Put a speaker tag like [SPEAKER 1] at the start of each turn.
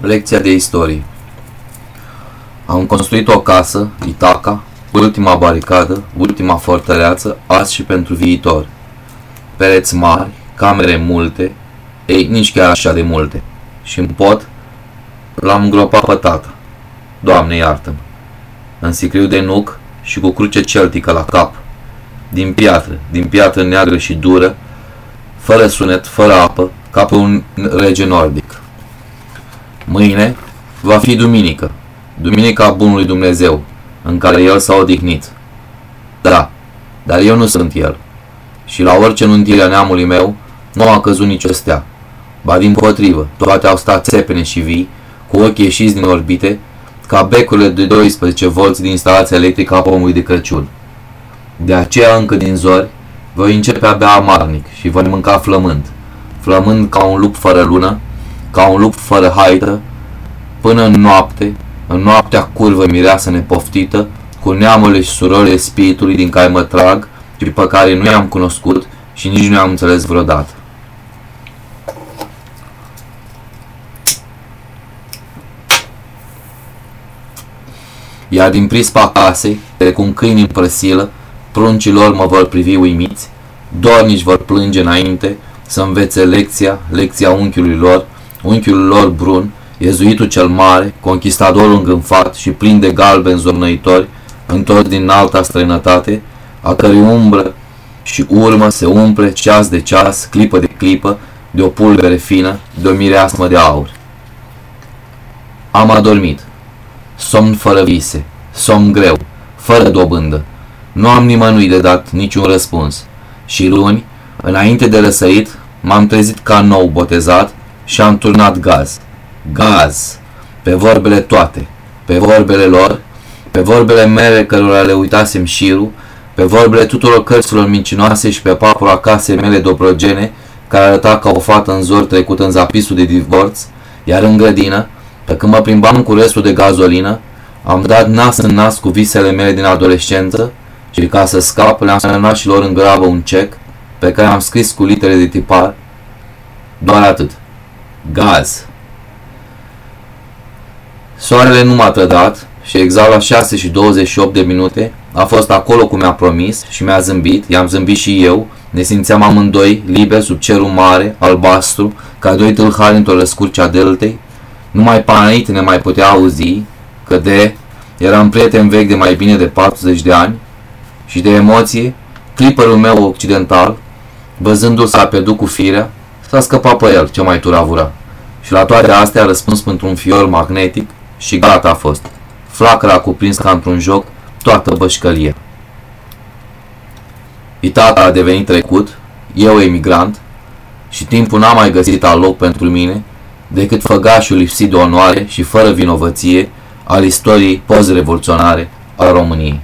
[SPEAKER 1] Lecția de istorie Am construit o casă, Itaca, ultima baricadă, ultima fortăreață, azi și pentru viitor. Pereți mari, camere multe, ei, nici chiar așa de multe. Și în pot l-am îngropat pe tata. Doamne, iartă-mă! În sicriu de nuc și cu cruce celtică la cap. Din piatră, din piatră neagră și dură, fără sunet, fără apă, ca pe un rege nordic. Mâine va fi duminică, duminica bunului Dumnezeu, în care El s-a odihnit. Da, dar eu nu sunt El. Și la orice nuntire a neamului meu, nu a căzut nicio stea. Ba din potrivă, toate au stat țepene și vii, cu ochii ieșiți din orbite, ca becurile de 12 volți din instalația electrică a pomului de Crăciun. De aceea încă din zori, voi începe abia amarnic și voi mânca flămând, flămând ca un lup fără lună, ca un lup fără haită, până în noapte, în noaptea curvă mireasă nepoftită, cu neamurile și surorile spiritului din care mă trag și pe care nu i-am cunoscut și nici nu i-am înțeles vreodată. Iar din prispa casei, cum câini în prăsilă, pruncii lor mă vor privi uimiți, dornici vor plânge înainte să învețe lecția, lecția unchiului lor, unchiul lor brun, Iezuitul cel mare, conquistadorul îngânfat și plin de galben zornăitori, întors din alta străinătate, a cărui umbră și urmă se umple ceas de ceas, clipă de clipă, de o pulbere fină, de o mireasmă de aur. Am adormit. Somn fără vise, somn greu, fără dobândă. Nu am nimănui de dat niciun răspuns. Și luni, înainte de răsărit, m-am trezit ca nou botezat și am turnat gaz. Gaz, pe vorbele toate, pe vorbele lor, pe vorbele mele cărora le uitasem șirul, pe vorbele tuturor cărților mincinoase și pe papura casei mele dobrogene, care arăta ca o fată în zor trecut în zapisul de divorț, iar în grădină, pe când mă plimbam cu restul de gazolină, am dat nas în nas cu visele mele din adolescență și ca să scap le-am semnat și lor în grabă un cec pe care am scris cu litere de tipar. Doar atât. Gaz. Soarele nu m-a trădat și exact la 6 și 28 de minute a fost acolo cum mi-a promis și mi-a zâmbit, i-am zâmbit și eu, ne simțeam amândoi liberi sub cerul mare, albastru, ca doi tâlhari într-o răscurce a deltei. Numai panait ne mai putea auzi, că de eram prieten vechi de mai bine de 40 de ani și de emoție, clipărul meu occidental, văzându-l s-a pierdut cu firea, s-a scăpat pe el, ce mai turavura. Și la toate astea a răspuns pentru un fior magnetic și gata a fost. Flacăra a cuprins ca într-un joc toată bășcălia. Itaca a devenit trecut, eu emigrant, și timpul n-a mai găsit al loc pentru mine decât făgașul lipsit de onoare și fără vinovăție al istoriei post-revoluționare a României.